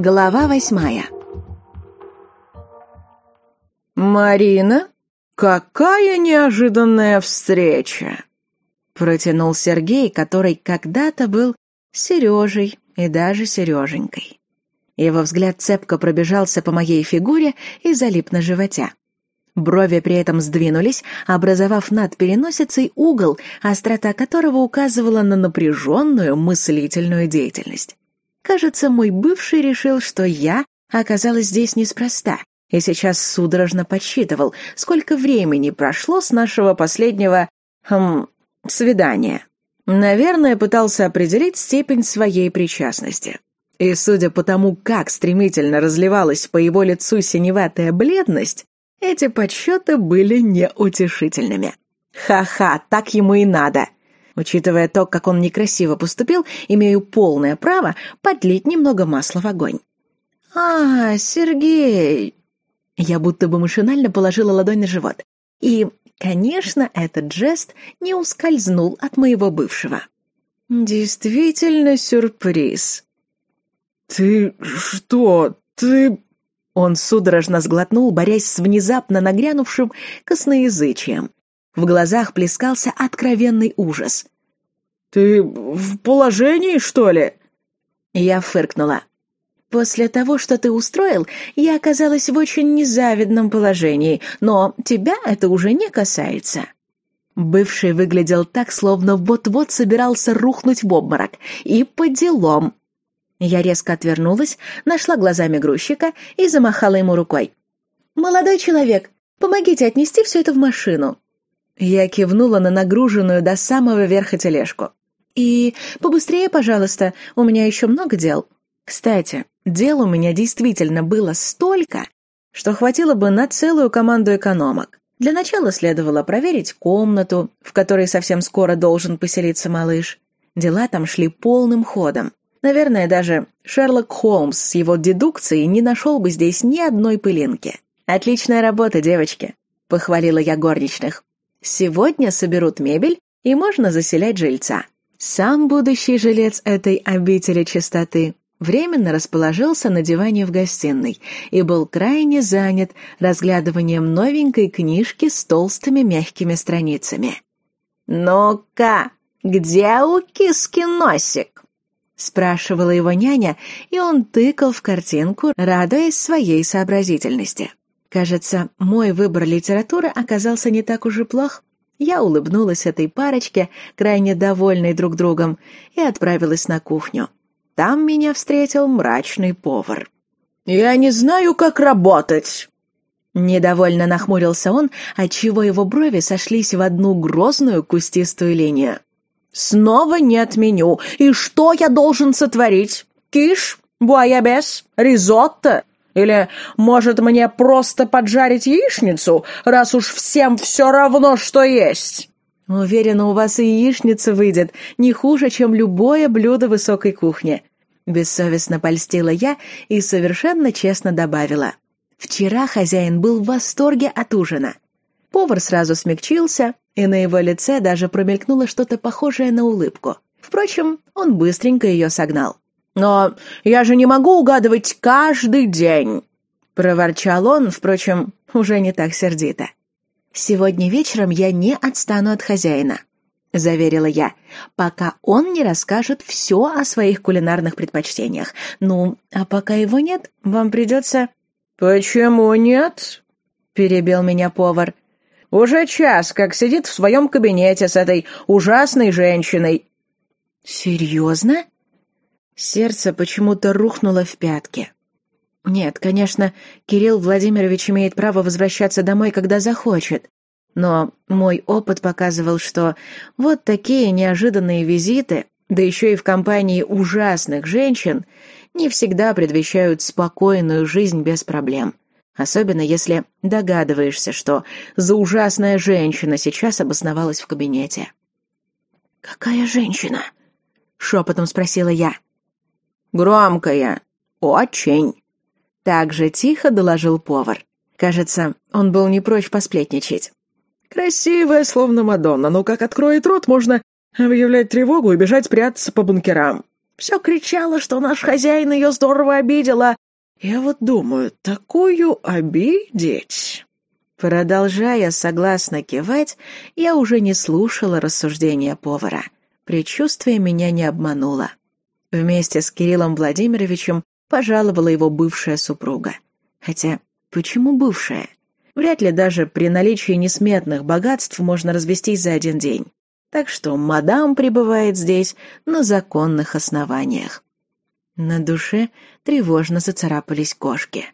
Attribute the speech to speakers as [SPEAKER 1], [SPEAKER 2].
[SPEAKER 1] Глава восьмая
[SPEAKER 2] «Марина, какая неожиданная встреча!» Протянул Сергей, который когда-то был Сережей и даже Сереженькой. Его взгляд цепко пробежался по моей фигуре и залип на животе. Брови при этом сдвинулись, образовав над переносицей угол, острота которого указывала на напряженную мыслительную деятельность. Кажется, мой бывший решил, что я оказалась здесь неспроста, и сейчас судорожно подсчитывал, сколько времени прошло с нашего последнего... Хм, свидания. Наверное, пытался определить степень своей причастности. И судя по тому, как стремительно разливалась по его лицу синеватая бледность, эти подсчеты были неутешительными. Ха-ха, так ему и надо. Учитывая то, как он некрасиво поступил, имею полное право подлить немного масла в огонь. «А, Сергей!» Я будто бы машинально положила ладонь на живот. И, конечно, этот жест не ускользнул от моего бывшего. «Действительно сюрприз».
[SPEAKER 3] «Ты что? Ты...»
[SPEAKER 2] Он судорожно сглотнул, борясь с внезапно нагрянувшим косноязычием. В глазах плескался откровенный ужас.
[SPEAKER 3] «Ты в положении, что ли?»
[SPEAKER 2] Я фыркнула. «После того, что ты устроил, я оказалась в очень незавидном положении, но тебя это уже не касается». Бывший выглядел так, словно вот-вот собирался рухнуть в обморок. И по делам. Я резко отвернулась, нашла глазами грузчика и замахала ему рукой. «Молодой человек, помогите отнести все это в машину». Я кивнула на нагруженную до самого верха тележку. «И побыстрее, пожалуйста, у меня еще много дел». Кстати, дел у меня действительно было столько, что хватило бы на целую команду экономок. Для начала следовало проверить комнату, в которой совсем скоро должен поселиться малыш. Дела там шли полным ходом. Наверное, даже Шерлок Холмс с его дедукцией не нашел бы здесь ни одной пылинки. «Отличная работа, девочки», — похвалила я горничных. «Сегодня соберут мебель, и можно заселять жильца». Сам будущий жилец этой обители чистоты временно расположился на диване в гостиной и был крайне занят разглядыванием новенькой книжки с толстыми мягкими страницами. «Ну-ка, где у киски носик?» спрашивала его няня, и он тыкал в картинку, радуясь своей сообразительности. Кажется, мой выбор литературы оказался не так уж и плох. Я улыбнулась этой парочке, крайне довольной друг другом, и отправилась на кухню. Там меня встретил мрачный повар.
[SPEAKER 3] «Я не знаю, как работать!»
[SPEAKER 2] Недовольно нахмурился он, отчего его брови сошлись в одну грозную кустистую линию. Снова нет меню. И что я должен сотворить? Киш? Буайабес? Ризотто? Или, может, мне просто поджарить яичницу, раз уж всем все равно, что есть? Уверена, у вас и яичница выйдет не хуже, чем любое блюдо высокой кухни. Бессовестно польстила я и совершенно честно добавила. Вчера хозяин был в восторге от ужина. Повар сразу смягчился, и на его лице даже промелькнуло что-то похожее на улыбку. Впрочем, он быстренько ее согнал. «Но я же не могу угадывать каждый день!» Проворчал он, впрочем, уже не так сердито. «Сегодня вечером я не отстану от хозяина», — заверила я, «пока он не расскажет все о своих кулинарных предпочтениях. Ну, а пока его нет, вам придется...»
[SPEAKER 3] «Почему нет?» — перебил меня повар. Уже час, как сидит в своем кабинете с этой ужасной женщиной».
[SPEAKER 2] «Серьезно?» Сердце почему-то рухнуло в пятки. Нет, конечно, Кирилл Владимирович имеет право возвращаться домой, когда захочет. Но мой опыт показывал, что вот такие неожиданные визиты, да еще и в компании ужасных женщин, не всегда предвещают спокойную жизнь без проблем. Особенно если догадываешься, что за ужасная женщина сейчас обосновалась в кабинете. «Какая женщина?» — шепотом спросила я.
[SPEAKER 3] «Громкая. Очень».
[SPEAKER 2] Так же тихо доложил повар. Кажется, он был не прочь посплетничать.
[SPEAKER 3] «Красивая, словно Мадонна, но как откроет рот, можно объявлять тревогу и бежать прятаться по бункерам. Все кричала, что наш хозяин ее здорово обидела. Я вот думаю, такую обидеть...
[SPEAKER 2] Продолжая согласно кивать, я уже не слушала рассуждения повара. Предчувствие меня не обмануло. Вместе с Кириллом Владимировичем пожаловала его бывшая супруга. Хотя, почему бывшая? Вряд ли даже при наличии несметных богатств можно развестись за один день. Так что мадам пребывает здесь на законных основаниях. На душе тревожно зацарапались кошки.